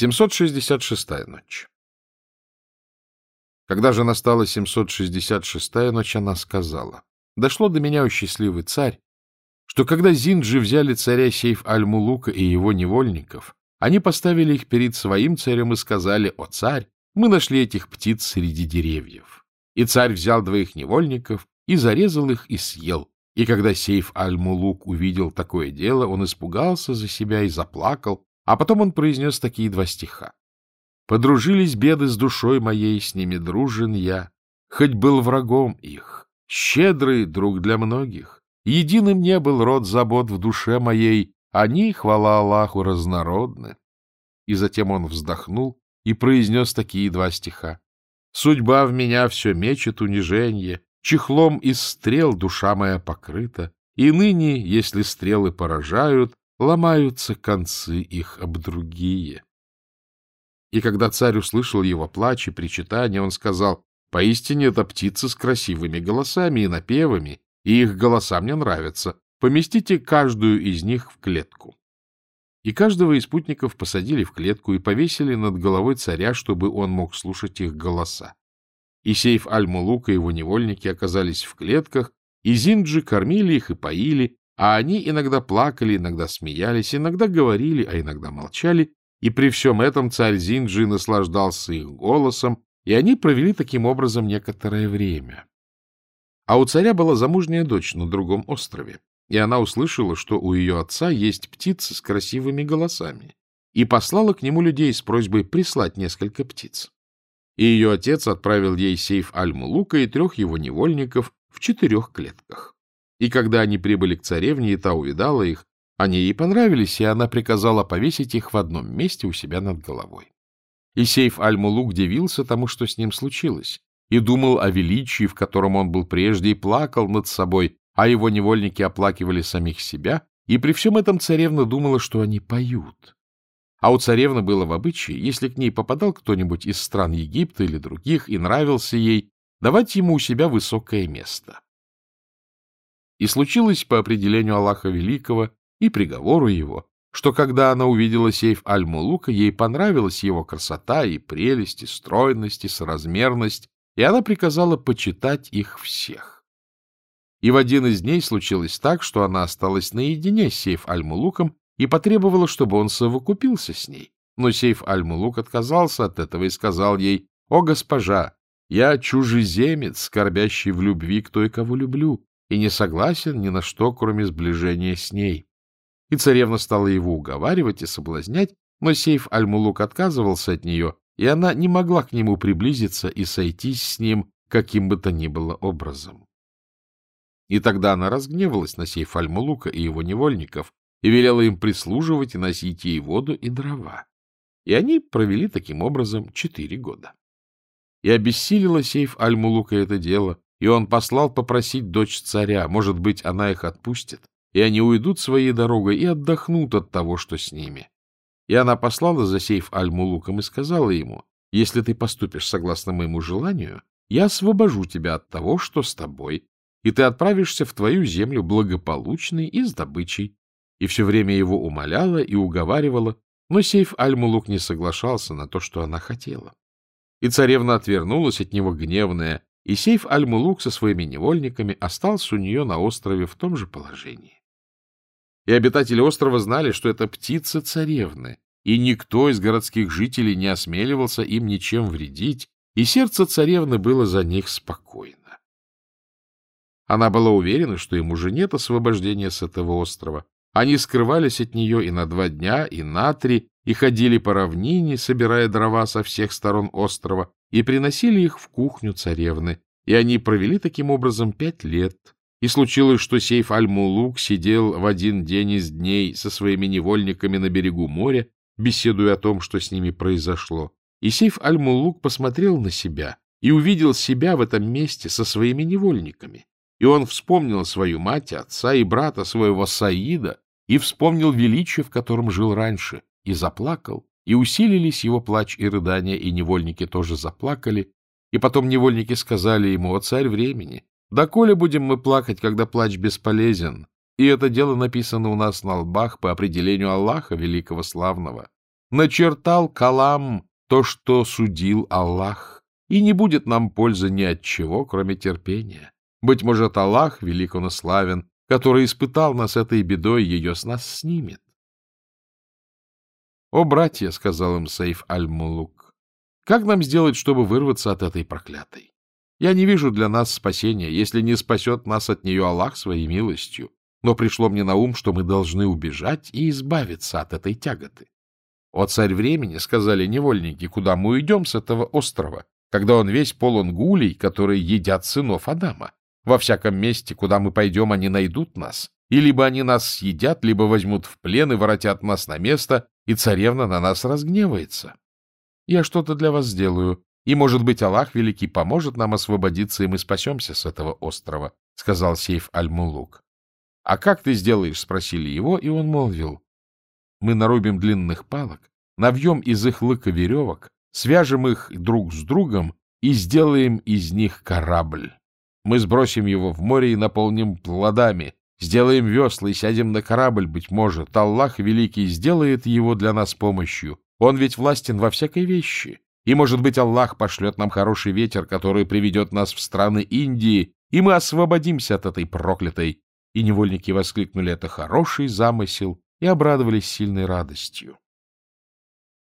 766-я ночь Когда же настала 766-я ночь, она сказала, «Дошло до меня, о счастливый царь, что когда Зинджи взяли царя Сейф Аль-Мулука и его невольников, они поставили их перед своим царем и сказали, «О царь, мы нашли этих птиц среди деревьев». И царь взял двоих невольников и зарезал их и съел. И когда Сейф Аль-Мулук увидел такое дело, он испугался за себя и заплакал, а потом он произнес такие два стиха. «Подружились беды с душой моей, с ними дружен я, хоть был врагом их, щедрый друг для многих. Единым не был род забот в душе моей, они, хвала Аллаху, разнородны». И затем он вздохнул и произнес такие два стиха. «Судьба в меня все мечет унижение, чехлом из стрел душа моя покрыта, и ныне, если стрелы поражают, ломаются концы их об другие. И когда царь услышал его плач и причитание, он сказал, «Поистине это птицы с красивыми голосами и напевами, и их голоса мне нравятся. Поместите каждую из них в клетку». И каждого из спутников посадили в клетку и повесили над головой царя, чтобы он мог слушать их голоса. И Сейф Аль-Мулук и его невольники оказались в клетках, и Зинджи кормили их и поили, а они иногда плакали, иногда смеялись, иногда говорили, а иногда молчали, и при всем этом царь Зинджи наслаждался их голосом, и они провели таким образом некоторое время. А у царя была замужняя дочь на другом острове, и она услышала, что у ее отца есть птицы с красивыми голосами, и послала к нему людей с просьбой прислать несколько птиц. И ее отец отправил ей сейф Аль-Мулука и трех его невольников в четырех клетках. И когда они прибыли к царевне, и та увидала их, они ей понравились, и она приказала повесить их в одном месте у себя над головой. И Сейф Аль-Мулук дивился тому, что с ним случилось, и думал о величии, в котором он был прежде, и плакал над собой, а его невольники оплакивали самих себя, и при всем этом царевна думала, что они поют. А у царевны было в обычае, если к ней попадал кто-нибудь из стран Египта или других и нравился ей, давать ему у себя высокое место. И случилось по определению Аллаха Великого и приговору его, что когда она увидела сейф Аль-Мулука, ей понравилась его красота и прелесть, и стройность, и соразмерность, и она приказала почитать их всех. И в один из дней случилось так, что она осталась наедине с сейф Аль-Мулуком и потребовала, чтобы он совокупился с ней. Но сейф Аль-Мулук отказался от этого и сказал ей, «О, госпожа, я чужеземец, скорбящий в любви к той, кого люблю, и не согласен ни на что, кроме сближения с ней. И царевна стала его уговаривать и соблазнять, но Сейф Аль-Мулук отказывался от нее, и она не могла к нему приблизиться и сойтись с ним каким бы то ни было образом. И тогда она разгневалась на Сейф Аль-Мулука и его невольников и велела им прислуживать и носить ей воду и дрова. И они провели таким образом четыре года. И обессилила Сейф Аль-Мулука это дело, и он послал попросить дочь царя, может быть, она их отпустит, и они уйдут своей дорогой и отдохнут от того, что с ними. И она послала за сейф Аль-Мулуком и сказала ему, «Если ты поступишь согласно моему желанию, я освобожу тебя от того, что с тобой, и ты отправишься в твою землю благополучной и с добычей». И все время его умоляла и уговаривала, но сейф Аль-Мулук не соглашался на то, что она хотела. И царевна отвернулась от него гневная, и сейф Аль-Мулук со своими невольниками остался у нее на острове в том же положении. И обитатели острова знали, что это птица царевны, и никто из городских жителей не осмеливался им ничем вредить, и сердце царевны было за них спокойно. Она была уверена, что им уже нет освобождения с этого острова. Они скрывались от нее и на два дня, и на три, и ходили по равнине, собирая дрова со всех сторон острова, и приносили их в кухню царевны, и они провели таким образом пять лет. И случилось, что Сейф Аль-Мулук сидел в один день из дней со своими невольниками на берегу моря, беседуя о том, что с ними произошло. И Сейф Аль-Мулук посмотрел на себя и увидел себя в этом месте со своими невольниками. И он вспомнил свою мать, отца и брата своего Саида, и вспомнил величие, в котором жил раньше, и заплакал, и усилились его плач и рыдания, и невольники тоже заплакали, и потом невольники сказали ему, «О царь времени, доколе будем мы плакать, когда плач бесполезен?» И это дело написано у нас на лбах по определению Аллаха, великого славного. начертал Калам то, что судил Аллах, и не будет нам пользы ни от чего, кроме терпения. Быть может, Аллах, велик и славен, который испытал нас этой бедой, ее с нас снимет. — О, братья, — сказал им Сейф Аль-Мулук, — как нам сделать, чтобы вырваться от этой проклятой? Я не вижу для нас спасения, если не спасет нас от нее Аллах своей милостью. Но пришло мне на ум, что мы должны убежать и избавиться от этой тяготы. — О, царь времени, — сказали невольники, — куда мы уйдем с этого острова, когда он весь полон гулей, которые едят сынов Адама? Во всяком месте, куда мы пойдем, они найдут нас. И либо они нас съедят, либо возьмут в плен и воротят нас на место, и царевна на нас разгневается. Я что-то для вас сделаю, и, может быть, Аллах Великий поможет нам освободиться, и мы спасемся с этого острова, — сказал Сейф Аль-Мулук. — А как ты сделаешь? — спросили его, и он молвил. — Мы нарубим длинных палок, навьем из их лыка веревок, свяжем их друг с другом и сделаем из них корабль. Мы сбросим его в море и наполним плодами, сделаем весла и сядем на корабль, быть может. Аллах Великий сделает его для нас помощью. Он ведь властен во всякой вещи. И, может быть, Аллах пошлет нам хороший ветер, который приведет нас в страны Индии, и мы освободимся от этой проклятой. И невольники воскликнули «это хороший замысел» и обрадовались сильной радостью.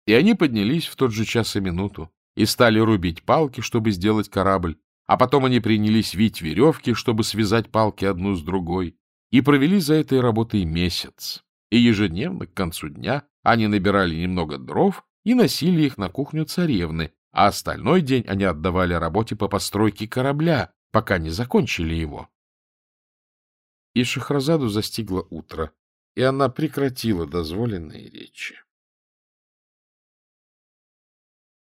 И они поднялись в тот же час и минуту и стали рубить палки, чтобы сделать корабль, а потом они принялись вить веревки, чтобы связать палки одну с другой, и провели за этой работой месяц. И ежедневно, к концу дня, они набирали немного дров и носили их на кухню царевны, а остальной день они отдавали работе по постройке корабля, пока не закончили его. И Шахразаду застигло утро, и она прекратила дозволенные речи.